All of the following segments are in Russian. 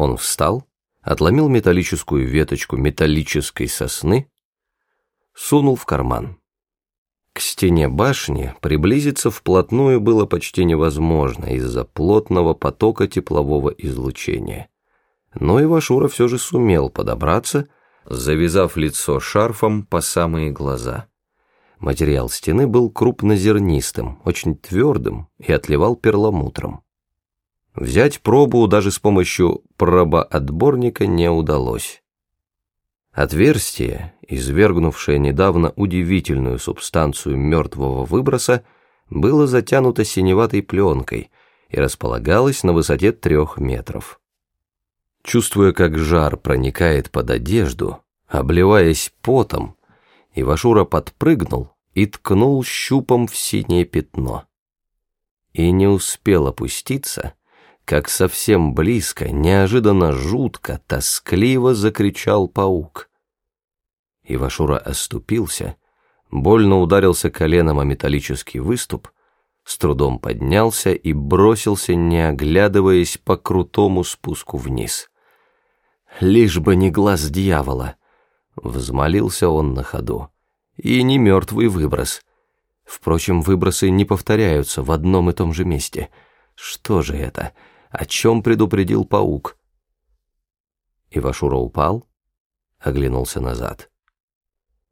Он встал, отломил металлическую веточку металлической сосны, сунул в карман. К стене башни приблизиться вплотную было почти невозможно из-за плотного потока теплового излучения. Но Ивашура все же сумел подобраться, завязав лицо шарфом по самые глаза. Материал стены был крупнозернистым, очень твердым и отливал перламутром. Взять пробу даже с помощью пробоотборника не удалось. Отверстие, извергнувшее недавно удивительную субстанцию мертвого выброса, было затянуто синеватой пленкой и располагалось на высоте трех метров. Чувствуя, как жар проникает под одежду, обливаясь потом, Ивашура подпрыгнул и ткнул щупом в синее пятно. И не успел опуститься, как совсем близко, неожиданно жутко, тоскливо закричал паук. Ивашура оступился, больно ударился коленом о металлический выступ, с трудом поднялся и бросился, не оглядываясь по крутому спуску вниз. «Лишь бы не глаз дьявола!» — взмолился он на ходу. «И не мертвый выброс. Впрочем, выбросы не повторяются в одном и том же месте. Что же это?» О чем предупредил паук. Ивашура упал, оглянулся назад.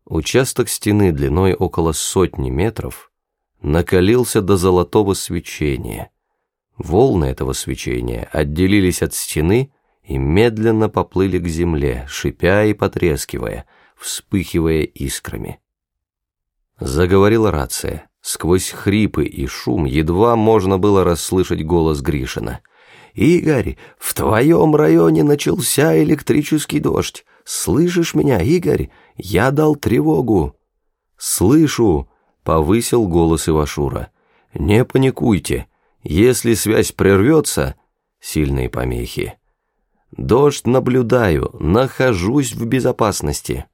Участок стены длиной около сотни метров накалился до золотого свечения. Волны этого свечения отделились от стены и медленно поплыли к земле, шипя и потрескивая, вспыхивая искрами. Заговорила рация. Сквозь хрипы и шум едва можно было расслышать голос Гришина. «Игорь, в твоем районе начался электрический дождь. Слышишь меня, Игорь? Я дал тревогу». «Слышу», — повысил голос Ивашура. «Не паникуйте. Если связь прервется...» Сильные помехи. «Дождь наблюдаю, нахожусь в безопасности».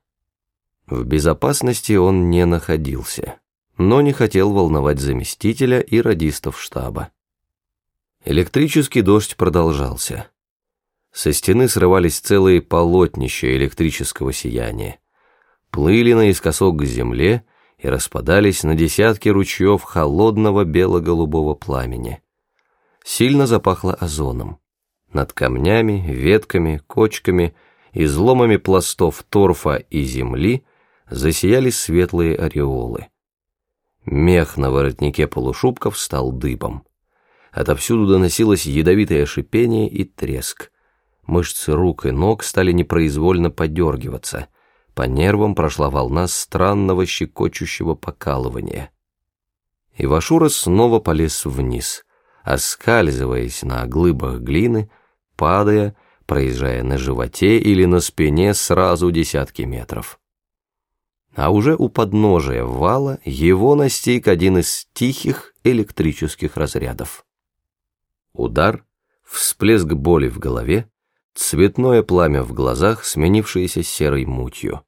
В безопасности он не находился, но не хотел волновать заместителя и радистов штаба. Электрический дождь продолжался. Со стены срывались целые полотнища электрического сияния. Плыли наискосок к земле и распадались на десятки ручьев холодного бело-голубого пламени. Сильно запахло озоном. Над камнями, ветками, кочками, изломами пластов торфа и земли засияли светлые ореолы. Мех на воротнике полушубков стал дыбом. Отовсюду доносилось ядовитое шипение и треск. Мышцы рук и ног стали непроизвольно подергиваться. По нервам прошла волна странного щекочущего покалывания. Ивашура снова полез вниз, оскальзываясь на глыбах глины, падая, проезжая на животе или на спине сразу десятки метров. А уже у подножия вала его настиг один из тихих электрических разрядов. Удар, всплеск боли в голове, цветное пламя в глазах, сменившееся серой мутью.